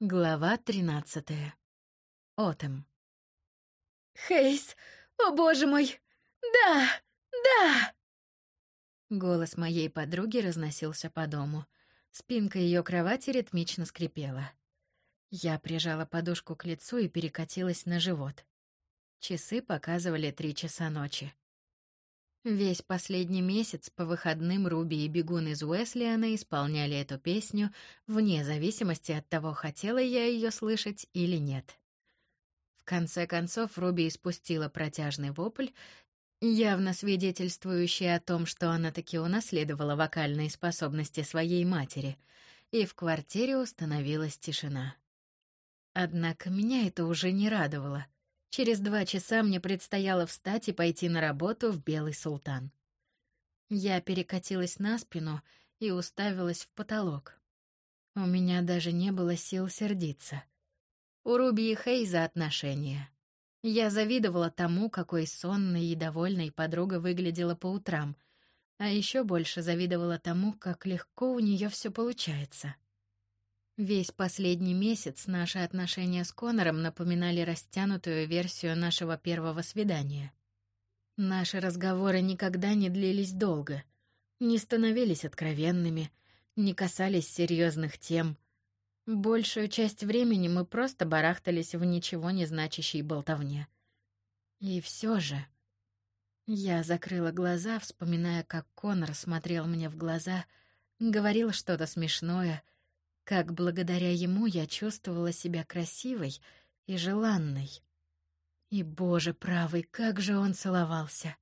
Глава тринадцатая. Отом. «Хейс! О, боже мой! Да! Да!» Голос моей подруги разносился по дому. Спинка ее кровати ритмично скрипела. Я прижала подушку к лицу и перекатилась на живот. Часы показывали три часа ночи. Весь последний месяц по выходным Руби и Бегун из Уэслиана исполняли эту песню вне зависимости от того, хотела я ее слышать или нет. В конце концов Руби испустила протяжный вопль, явно свидетельствующий о том, что она таки унаследовала вокальные способности своей матери, и в квартире установилась тишина. Однако меня это уже не радовало. Через два часа мне предстояло встать и пойти на работу в Белый Султан. Я перекатилась на спину и уставилась в потолок. У меня даже не было сил сердиться. У Руби и Хейза отношения. Я завидовала тому, какой сонной и довольной подруга выглядела по утрам, а еще больше завидовала тому, как легко у нее все получается. Весь последний месяц наши отношения с Конором напоминали растянутую версию нашего первого свидания. Наши разговоры никогда не длились долго, не становились откровенными, не касались серьезных тем. Большую часть времени мы просто барахтались в ничего не значащей болтовне. И все же я закрыла глаза, вспоминая, как Конор смотрел мне в глаза, говорил что-то смешное — как благодаря ему я чувствовала себя красивой и желанной. И, боже правый, как же он целовался.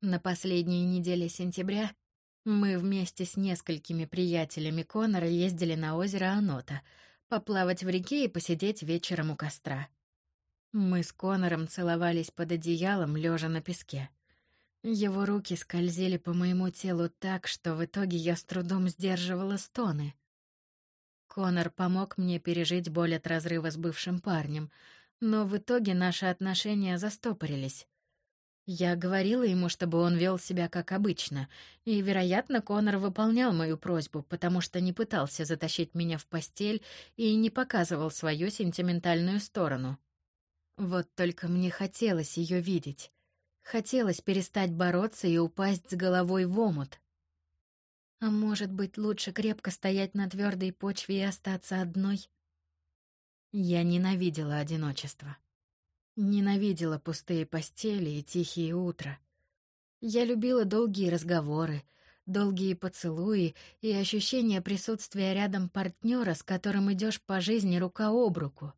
На последней неделе сентября мы вместе с несколькими приятелями Конора ездили на озеро Анота, поплавать в реке и посидеть вечером у костра. Мы с Конором целовались под одеялом, лежа на песке. Его руки скользили по моему телу так, что в итоге я с трудом сдерживала стоны. Конор помог мне пережить боль от разрыва с бывшим парнем, но в итоге наши отношения застопорились. Я говорила ему, чтобы он вел себя как обычно, и, вероятно, Конор выполнял мою просьбу, потому что не пытался затащить меня в постель и не показывал свою сентиментальную сторону. Вот только мне хотелось ее видеть. Хотелось перестать бороться и упасть с головой в омут. А может быть, лучше крепко стоять на твердой почве и остаться одной? Я ненавидела одиночество. Ненавидела пустые постели и тихие утра. Я любила долгие разговоры, долгие поцелуи и ощущение присутствия рядом партнера, с которым идешь по жизни рука об руку.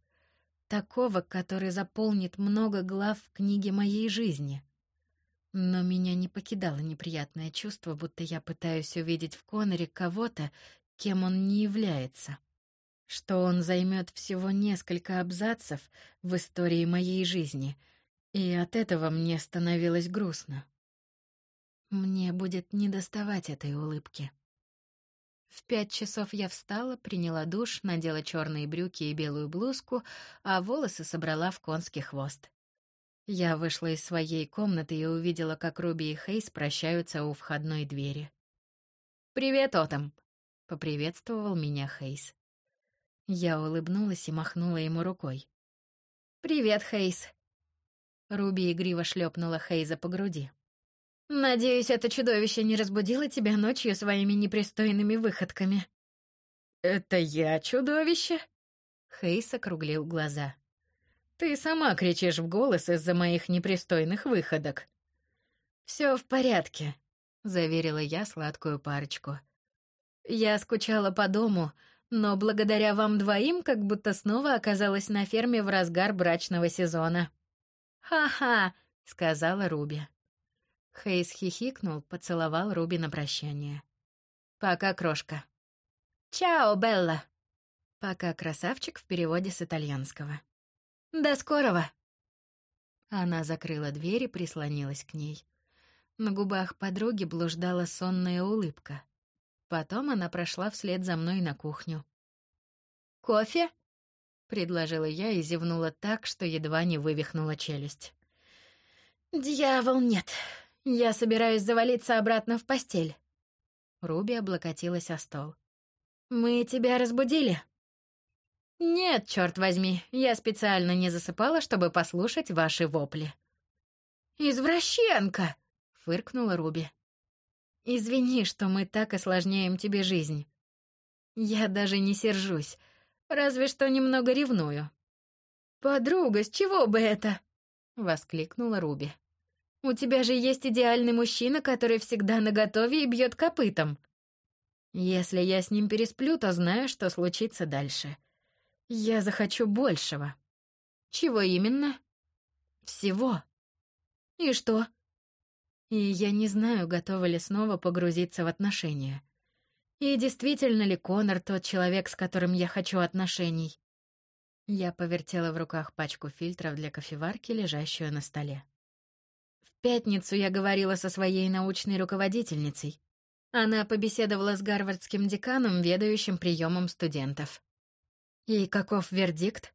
Такого, который заполнит много глав в книге моей жизни. Но меня не покидало неприятное чувство, будто я пытаюсь увидеть в Коноре кого-то, кем он не является. Что он займет всего несколько абзацев в истории моей жизни, и от этого мне становилось грустно. Мне будет недоставать этой улыбки. В пять часов я встала, приняла душ, надела черные брюки и белую блузку, а волосы собрала в конский хвост. Я вышла из своей комнаты и увидела, как Руби и Хейс прощаются у входной двери. «Привет, Отом!» — поприветствовал меня Хейс. Я улыбнулась и махнула ему рукой. «Привет, Хейс!» Руби игриво шлепнула Хейза по груди. «Надеюсь, это чудовище не разбудило тебя ночью своими непристойными выходками». «Это я чудовище?» Хейс округлил глаза. Ты сама кричишь в голос из-за моих непристойных выходок. Все в порядке, заверила я сладкую парочку. Я скучала по дому, но благодаря вам двоим как будто снова оказалась на ферме в разгар брачного сезона. Ха-ха, сказала Руби. Хейс хихикнул, поцеловал Руби на прощание. Пока, крошка. Чао, Белла. Пока, красавчик в переводе с итальянского. До скорого. Она закрыла дверь и прислонилась к ней. На губах подруги блуждала сонная улыбка. Потом она прошла вслед за мной на кухню. Кофе? предложила я и зевнула так, что едва не вывихнула челюсть. Дьявол, нет. Я собираюсь завалиться обратно в постель. Руби облокотилась о стол. Мы тебя разбудили? Нет, черт возьми, я специально не засыпала, чтобы послушать ваши вопли. Извращенка, фыркнула Руби. Извини, что мы так осложняем тебе жизнь. Я даже не сержусь, разве что немного ревную. Подруга, с чего бы это? воскликнула Руби. У тебя же есть идеальный мужчина, который всегда наготове и бьет копытом. Если я с ним пересплю, то знаю, что случится дальше. Я захочу большего. Чего именно? Всего. И что? И я не знаю, готова ли снова погрузиться в отношения. И действительно ли Конор тот человек, с которым я хочу отношений? Я повертела в руках пачку фильтров для кофеварки, лежащую на столе пятницу я говорила со своей научной руководительницей. Она побеседовала с гарвардским деканом, ведающим приемом студентов. И каков вердикт?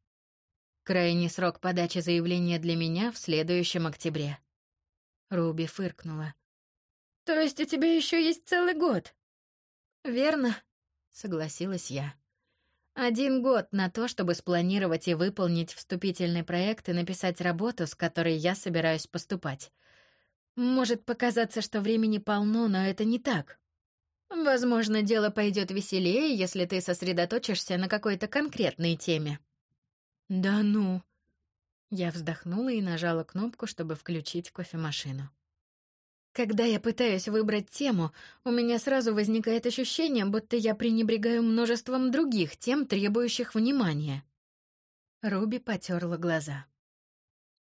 Крайний срок подачи заявления для меня в следующем октябре. Руби фыркнула. То есть у тебя еще есть целый год? Верно, согласилась я. Один год на то, чтобы спланировать и выполнить вступительный проект и написать работу, с которой я собираюсь поступать. Может показаться, что времени полно, но это не так. Возможно, дело пойдет веселее, если ты сосредоточишься на какой-то конкретной теме. Да ну. Я вздохнула и нажала кнопку, чтобы включить кофемашину. Когда я пытаюсь выбрать тему, у меня сразу возникает ощущение, будто я пренебрегаю множеством других тем, требующих внимания. Руби потерла глаза.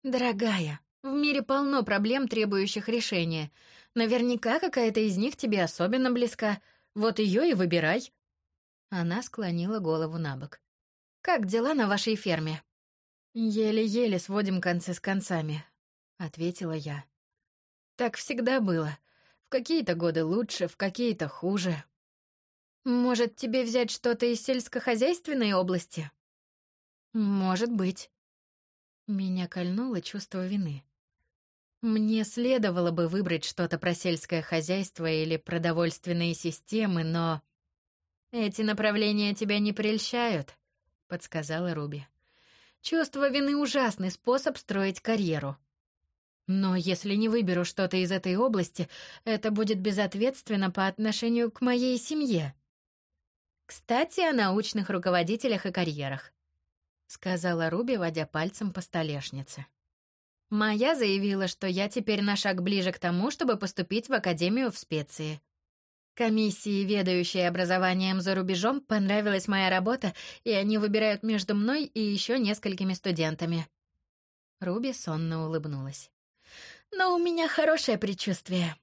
Дорогая, в мире полно проблем, требующих решения. Наверняка какая-то из них тебе особенно близка. Вот ее и выбирай. Она склонила голову на бок. Как дела на вашей ферме? Еле-еле сводим концы с концами, ответила я. Так всегда было. В какие-то годы лучше, в какие-то хуже. Может, тебе взять что-то из сельскохозяйственной области? Может быть. Меня кольнуло чувство вины. Мне следовало бы выбрать что-то про сельское хозяйство или продовольственные системы, но... «Эти направления тебя не прельщают», — подсказала Руби. «Чувство вины — ужасный способ строить карьеру. Но если не выберу что-то из этой области, это будет безответственно по отношению к моей семье». «Кстати, о научных руководителях и карьерах», — сказала Руби, водя пальцем по столешнице. Моя заявила, что я теперь на шаг ближе к тому, чтобы поступить в академию в специи. Комиссии, ведающие образованием за рубежом, понравилась моя работа, и они выбирают между мной и еще несколькими студентами. Руби сонно улыбнулась. Но у меня хорошее предчувствие.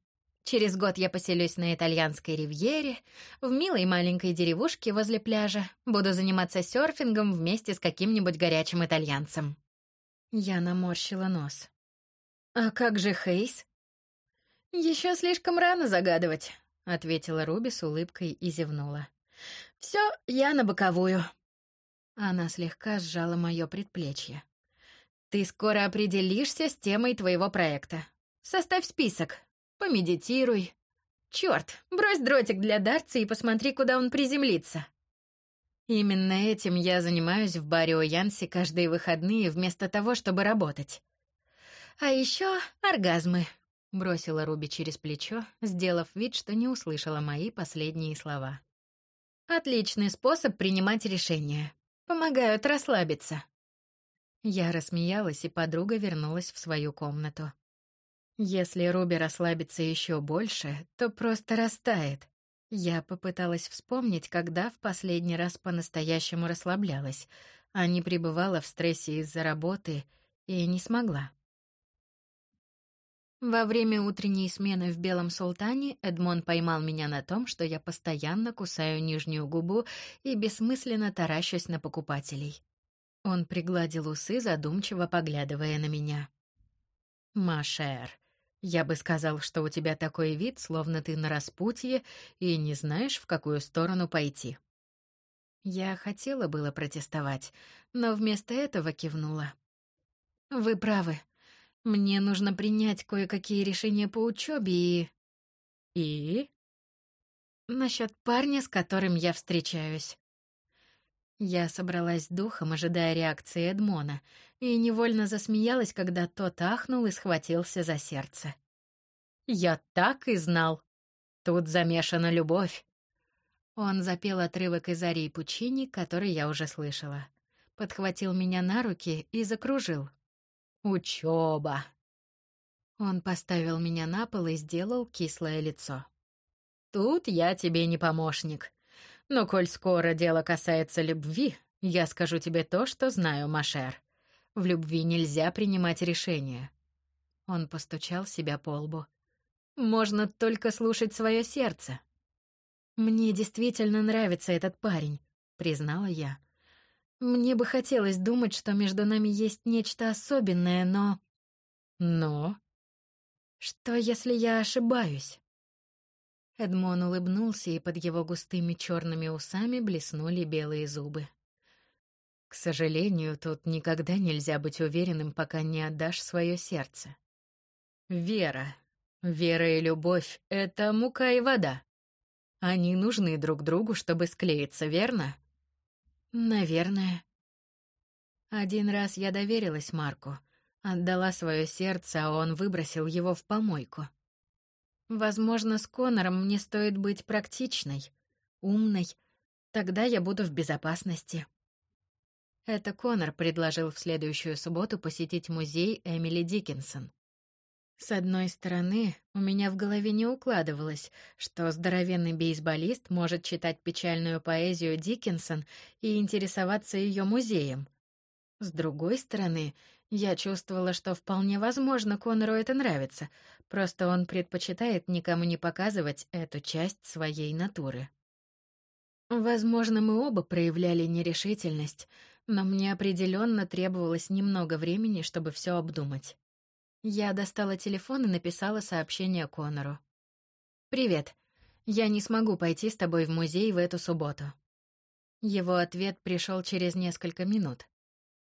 Через год я поселюсь на итальянской ривьере, в милой маленькой деревушке возле пляжа, буду заниматься серфингом вместе с каким-нибудь горячим итальянцем. Я наморщила нос. «А как же Хейс?» «Еще слишком рано загадывать», — ответила Руби с улыбкой и зевнула. «Все, я на боковую». Она слегка сжала мое предплечье. «Ты скоро определишься с темой твоего проекта. Составь список, помедитируй. Черт, брось дротик для дарца и посмотри, куда он приземлится». Именно этим я занимаюсь в баре у Янси каждые выходные вместо того, чтобы работать. А еще оргазмы, бросила Руби через плечо, сделав вид, что не услышала мои последние слова. Отличный способ принимать решения. Помогают расслабиться. Я рассмеялась, и подруга вернулась в свою комнату. Если Руби расслабится еще больше, то просто растает. Я попыталась вспомнить, когда в последний раз по-настоящему расслаблялась, а не пребывала в стрессе из-за работы и не смогла. Во время утренней смены в Белом Султане Эдмон поймал меня на том, что я постоянно кусаю нижнюю губу и бессмысленно таращусь на покупателей. Он пригладил усы, задумчиво поглядывая на меня. «Машер, я бы сказал, что у тебя такой вид, словно ты на распутье и не знаешь, в какую сторону пойти. Я хотела было протестовать, но вместо этого кивнула. Вы правы. Мне нужно принять кое-какие решения по учебе и... И? Насчет парня, с которым я встречаюсь. Я собралась духом, ожидая реакции Эдмона, и невольно засмеялась, когда тот ахнул и схватился за сердце. «Я так и знал! Тут замешана любовь!» Он запел отрывок из арии Пучини, который я уже слышала. Подхватил меня на руки и закружил. «Учеба!» Он поставил меня на пол и сделал кислое лицо. «Тут я тебе не помощник. Но коль скоро дело касается любви, я скажу тебе то, что знаю, Машер. В любви нельзя принимать решения. Он постучал себя по лбу. Можно только слушать свое сердце. Мне действительно нравится этот парень, признала я. Мне бы хотелось думать, что между нами есть нечто особенное, но Но что, если я ошибаюсь? Эдмон улыбнулся, и под его густыми черными усами блеснули белые зубы. К сожалению, тут никогда нельзя быть уверенным, пока не отдашь свое сердце. Вера, вера и любовь — это мука и вода. Они нужны друг другу, чтобы склеиться, верно? Наверное. Один раз я доверилась Марку, отдала свое сердце, а он выбросил его в помойку. Возможно, с Конором мне стоит быть практичной, умной. Тогда я буду в безопасности. Это Конор предложил в следующую субботу посетить музей Эмили Диккенсон. С одной стороны, у меня в голове не укладывалось, что здоровенный бейсболист может читать печальную поэзию Диккенсон и интересоваться ее музеем. С другой стороны, я чувствовала, что вполне возможно Конору это нравится, просто он предпочитает никому не показывать эту часть своей натуры. Возможно, мы оба проявляли нерешительность, но мне определенно требовалось немного времени, чтобы все обдумать. Я достала телефон и написала сообщение Конору. «Привет. Я не смогу пойти с тобой в музей в эту субботу». Его ответ пришел через несколько минут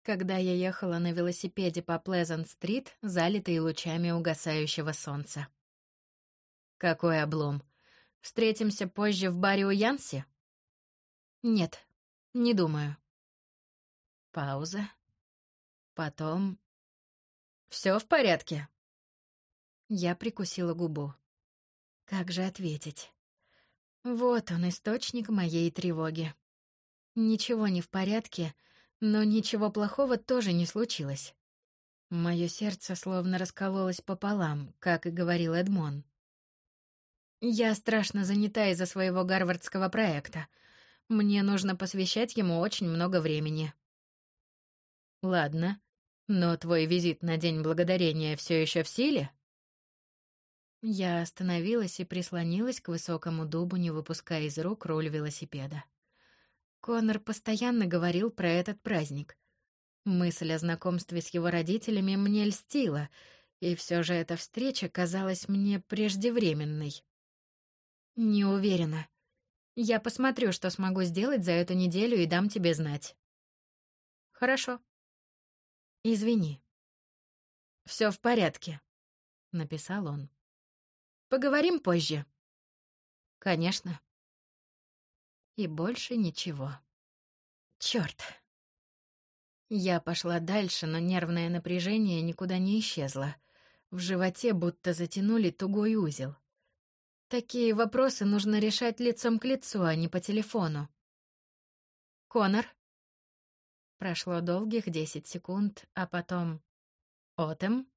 когда я ехала на велосипеде по Плезант-стрит, залитой лучами угасающего солнца. Какой облом. Встретимся позже в баре у Янси? Нет, не думаю. Пауза. Потом... Все в порядке? Я прикусила губу. Как же ответить? Вот он, источник моей тревоги. Ничего не в порядке, но ничего плохого тоже не случилось. Мое сердце словно раскололось пополам, как и говорил Эдмон. Я страшно занята из-за своего гарвардского проекта. Мне нужно посвящать ему очень много времени. Ладно, но твой визит на День Благодарения все еще в силе? Я остановилась и прислонилась к высокому дубу, не выпуская из рук руль велосипеда. Конор постоянно говорил про этот праздник. Мысль о знакомстве с его родителями мне льстила, и все же эта встреча казалась мне преждевременной. Не уверена. Я посмотрю, что смогу сделать за эту неделю и дам тебе знать. Хорошо. Извини. Все в порядке, написал он. Поговорим позже. Конечно и больше ничего. Черт! Я пошла дальше, но нервное напряжение никуда не исчезло. В животе будто затянули тугой узел. Такие вопросы нужно решать лицом к лицу, а не по телефону. Конор. Прошло долгих десять секунд, а потом Отем.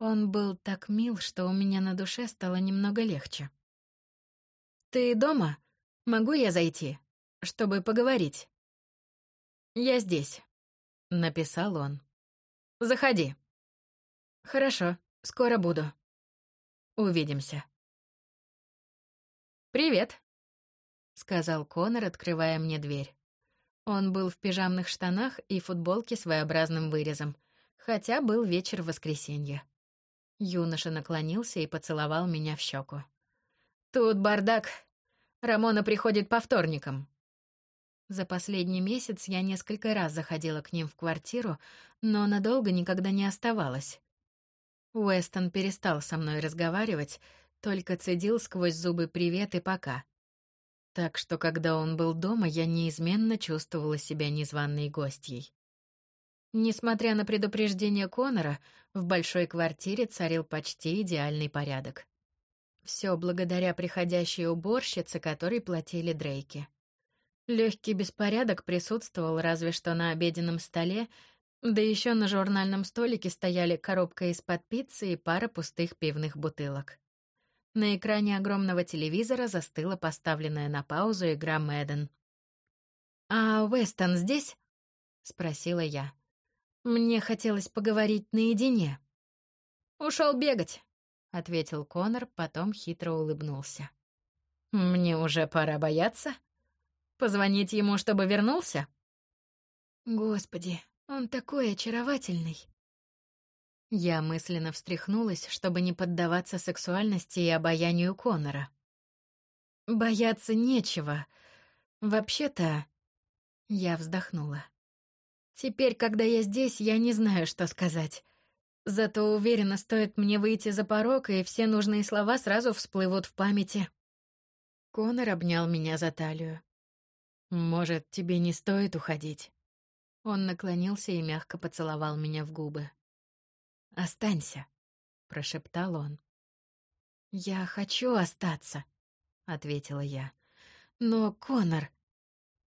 Он был так мил, что у меня на душе стало немного легче. Ты дома? Могу я зайти, чтобы поговорить? Я здесь, написал он. Заходи. Хорошо, скоро буду. Увидимся. Привет, сказал Конор, открывая мне дверь. Он был в пижамных штанах и футболке с своеобразным вырезом, хотя был вечер воскресенья. Юноша наклонился и поцеловал меня в щеку. Тут бардак, Рамона приходит по вторникам. За последний месяц я несколько раз заходила к ним в квартиру, но надолго никогда не оставалась. Уэстон перестал со мной разговаривать, только цедил сквозь зубы привет и пока. Так что, когда он был дома, я неизменно чувствовала себя незваной гостьей. Несмотря на предупреждение Конора, в большой квартире царил почти идеальный порядок. Все благодаря приходящей уборщице, которой платили Дрейки. Легкий беспорядок присутствовал разве что на обеденном столе, да еще на журнальном столике стояли коробка из-под пиццы и пара пустых пивных бутылок. На экране огромного телевизора застыла поставленная на паузу игра Мэдден. «А Уэстон здесь?» — спросила я. Мне хотелось поговорить наедине. Ушел бегать, ответил Конор, потом хитро улыбнулся. Мне уже пора бояться. Позвонить ему, чтобы вернулся? Господи, он такой очаровательный. Я мысленно встряхнулась, чтобы не поддаваться сексуальности и обаянию Конора. Бояться нечего. Вообще-то, я вздохнула. Теперь, когда я здесь, я не знаю, что сказать. Зато уверена, стоит мне выйти за порог, и все нужные слова сразу всплывут в памяти. Конор обнял меня за талию. Может, тебе не стоит уходить? Он наклонился и мягко поцеловал меня в губы. Останься, прошептал он. Я хочу остаться, ответила я. Но Конор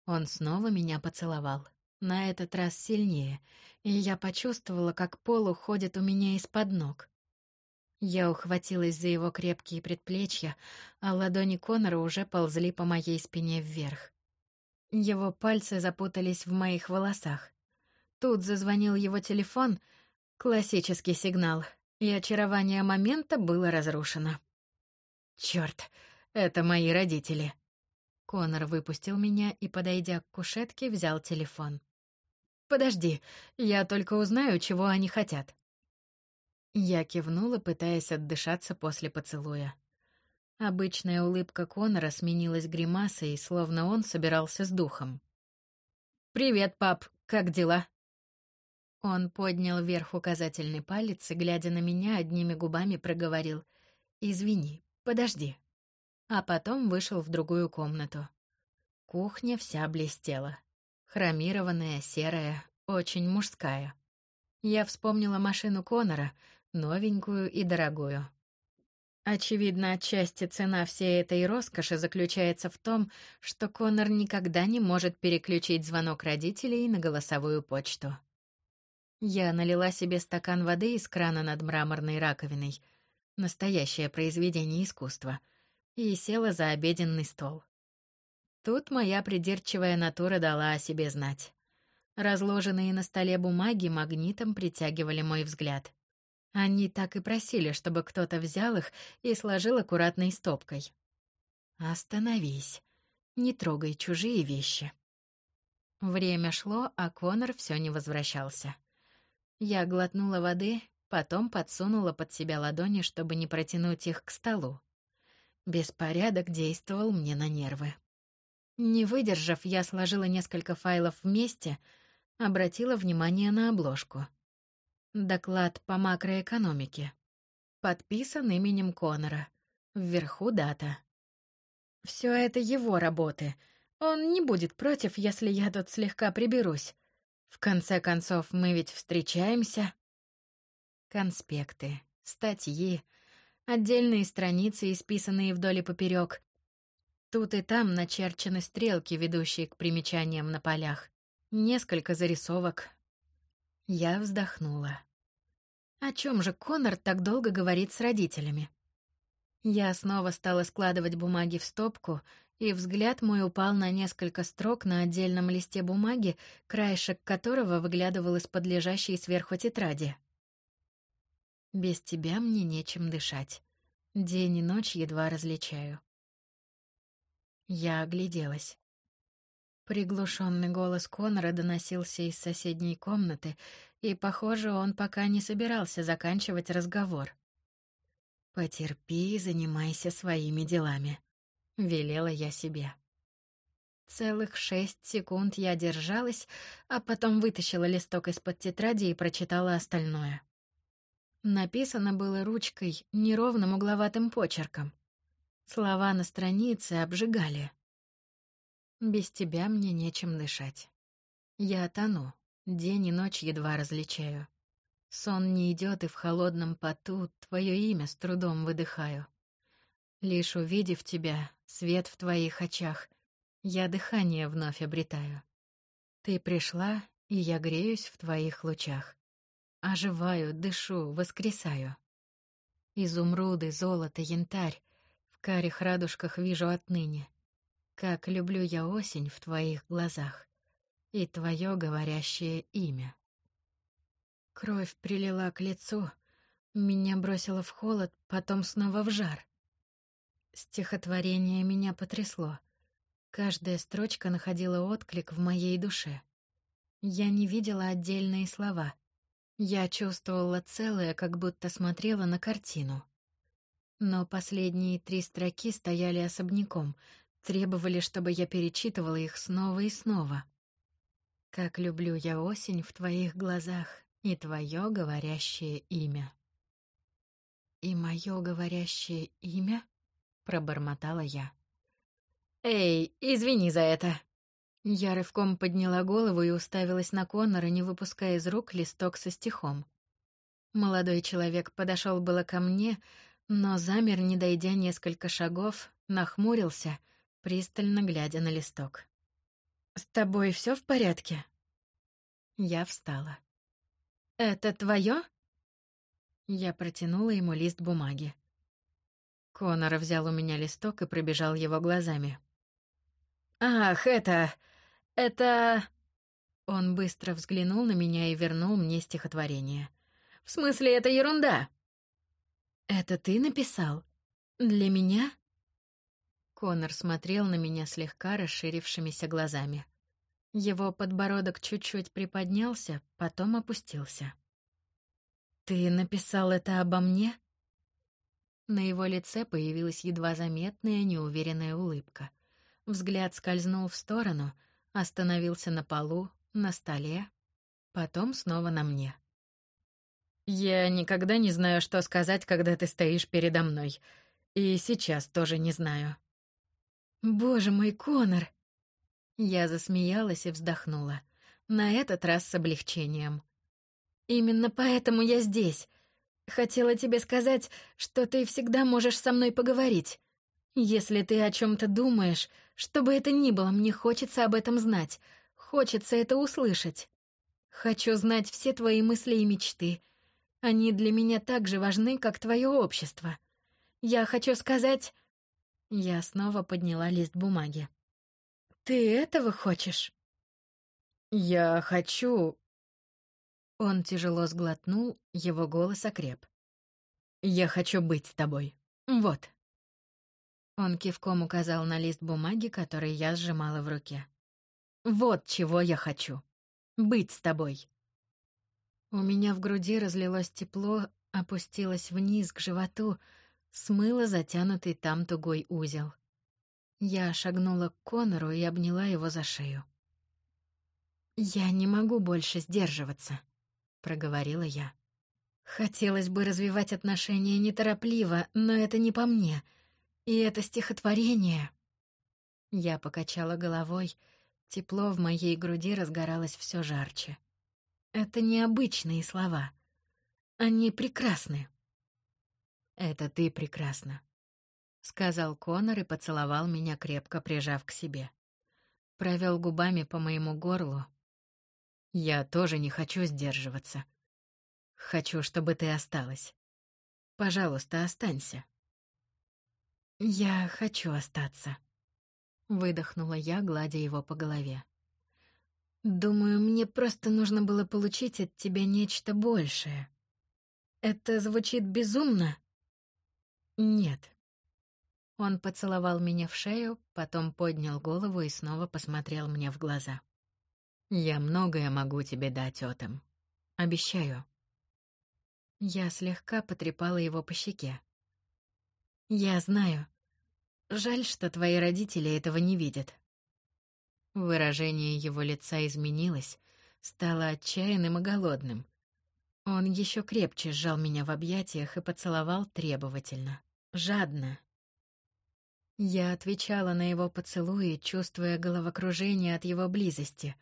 Он снова меня поцеловал на этот раз сильнее, и я почувствовала, как пол уходит у меня из-под ног. Я ухватилась за его крепкие предплечья, а ладони Конора уже ползли по моей спине вверх. Его пальцы запутались в моих волосах. Тут зазвонил его телефон, классический сигнал, и очарование момента было разрушено. Чёрт, это мои родители. Конор выпустил меня и, подойдя к кушетке, взял телефон. Подожди, я только узнаю, чего они хотят. Я кивнула, пытаясь отдышаться после поцелуя. Обычная улыбка Конора сменилась гримасой, словно он собирался с духом. «Привет, пап, как дела?» Он поднял вверх указательный палец и, глядя на меня, одними губами проговорил «Извини, подожди». А потом вышел в другую комнату. Кухня вся блестела. Хромированная, серая, очень мужская. Я вспомнила машину Конора, новенькую и дорогую. Очевидно, отчасти цена всей этой роскоши заключается в том, что Конор никогда не может переключить звонок родителей на голосовую почту. Я налила себе стакан воды из крана над мраморной раковиной, настоящее произведение искусства, и села за обеденный стол. Тут моя придирчивая натура дала о себе знать. Разложенные на столе бумаги магнитом притягивали мой взгляд. Они так и просили, чтобы кто-то взял их и сложил аккуратной стопкой. Остановись. Не трогай чужие вещи. Время шло, а Конор все не возвращался. Я глотнула воды, потом подсунула под себя ладони, чтобы не протянуть их к столу. Беспорядок действовал мне на нервы. Не выдержав, я сложила несколько файлов вместе, обратила внимание на обложку. Доклад по макроэкономике. Подписан именем Конора. Вверху дата. Все это его работы. Он не будет против, если я тут слегка приберусь. В конце концов, мы ведь встречаемся. Конспекты, статьи, отдельные страницы, исписанные вдоль и поперек, Тут и там начерчены стрелки, ведущие к примечаниям на полях. Несколько зарисовок. Я вздохнула. О чем же Конор так долго говорит с родителями? Я снова стала складывать бумаги в стопку, и взгляд мой упал на несколько строк на отдельном листе бумаги, краешек которого выглядывал из-под лежащей сверху тетради. Без тебя мне нечем дышать. День и ночь едва различаю. Я огляделась. Приглушенный голос Конора доносился из соседней комнаты, и, похоже, он пока не собирался заканчивать разговор. «Потерпи и занимайся своими делами», — велела я себе. Целых шесть секунд я держалась, а потом вытащила листок из-под тетради и прочитала остальное. Написано было ручкой, неровным угловатым почерком. Слова на странице обжигали. Без тебя мне нечем дышать. Я тону, день и ночь едва различаю. Сон не идет, и в холодном поту твое имя с трудом выдыхаю. Лишь увидев тебя, свет в твоих очах, я дыхание вновь обретаю. Ты пришла, и я греюсь в твоих лучах. Оживаю, дышу, воскресаю. Изумруды, золото, янтарь карих радужках вижу отныне. Как люблю я осень в твоих глазах и твое говорящее имя. Кровь прилила к лицу, меня бросило в холод, потом снова в жар. Стихотворение меня потрясло. Каждая строчка находила отклик в моей душе. Я не видела отдельные слова. Я чувствовала целое, как будто смотрела на картину. Но последние три строки стояли особняком, требовали, чтобы я перечитывала их снова и снова. Как люблю я осень в твоих глазах и твое говорящее имя. И мое говорящее имя? пробормотала я. Эй, извини за это. Я рывком подняла голову и уставилась на Коннора, не выпуская из рук листок со стихом. Молодой человек подошел было ко мне, но замер, не дойдя несколько шагов, нахмурился, пристально глядя на листок. «С тобой все в порядке?» Я встала. «Это твое?» Я протянула ему лист бумаги. Конор взял у меня листок и пробежал его глазами. «Ах, это... это...» Он быстро взглянул на меня и вернул мне стихотворение. «В смысле, это ерунда?» «Это ты написал? Для меня?» Конор смотрел на меня слегка расширившимися глазами. Его подбородок чуть-чуть приподнялся, потом опустился. «Ты написал это обо мне?» На его лице появилась едва заметная неуверенная улыбка. Взгляд скользнул в сторону, остановился на полу, на столе, потом снова на мне. «Я никогда не знаю, что сказать, когда ты стоишь передо мной. И сейчас тоже не знаю». «Боже мой, Конор!» Я засмеялась и вздохнула. На этот раз с облегчением. «Именно поэтому я здесь. Хотела тебе сказать, что ты всегда можешь со мной поговорить. Если ты о чем-то думаешь, что бы это ни было, мне хочется об этом знать. Хочется это услышать. Хочу знать все твои мысли и мечты. Они для меня так же важны, как твое общество. Я хочу сказать... Я снова подняла лист бумаги. Ты этого хочешь? Я хочу... Он тяжело сглотнул, его голос окреп. Я хочу быть с тобой. Вот. Он кивком указал на лист бумаги, который я сжимала в руке. Вот чего я хочу. Быть с тобой. У меня в груди разлилось тепло, опустилось вниз к животу, смыло затянутый там тугой узел. Я шагнула к Конору и обняла его за шею. «Я не могу больше сдерживаться», — проговорила я. «Хотелось бы развивать отношения неторопливо, но это не по мне. И это стихотворение...» Я покачала головой, тепло в моей груди разгоралось все жарче. Это необычные слова. Они прекрасны. Это ты прекрасна, сказал Конор и поцеловал меня крепко, прижав к себе. Провел губами по моему горлу. Я тоже не хочу сдерживаться. Хочу, чтобы ты осталась. Пожалуйста, останься. Я хочу остаться, выдохнула я, гладя его по голове. Думаю, мне просто нужно было получить от тебя нечто большее. Это звучит безумно? Нет, он поцеловал меня в шею, потом поднял голову и снова посмотрел мне в глаза. «Я многое могу тебе дать, Отом. Обещаю». Я слегка потрепала его по щеке. «Я знаю. Жаль, что твои родители этого не видят». Выражение его лица изменилось, стало отчаянным и голодным. Он еще крепче сжал меня в объятиях и поцеловал требовательно, жадно, Я отвечала на его поцелуи, чувствуя головокружение от его близости.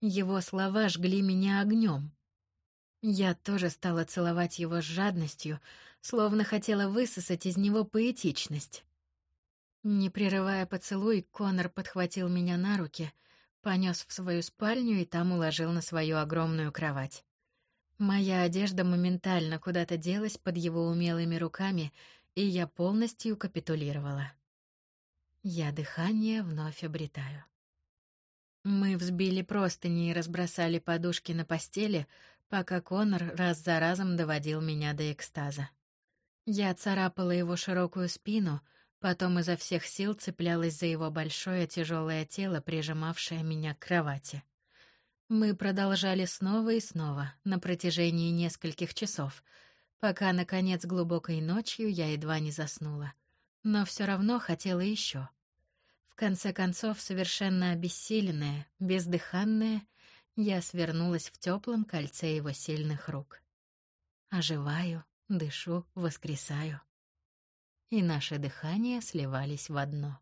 Его слова жгли меня огнем. Я тоже стала целовать его с жадностью, словно хотела высосать из него поэтичность. Не прерывая поцелуй, Конор подхватил меня на руки, понес в свою спальню и там уложил на свою огромную кровать. Моя одежда моментально куда-то делась под его умелыми руками, и я полностью капитулировала. Я дыхание вновь обретаю. Мы взбили простыни и разбросали подушки на постели, пока Конор раз за разом доводил меня до экстаза. Я царапала его широкую спину, потом изо всех сил цеплялась за его большое тяжелое тело, прижимавшее меня к кровати. Мы продолжали снова и снова на протяжении нескольких часов, пока наконец глубокой ночью я едва не заснула, но все равно хотела еще. В конце концов, совершенно обессиленная, бездыханная, я свернулась в теплом кольце его сильных рук. Оживаю, дышу, воскресаю. И наши дыхания сливались в одно.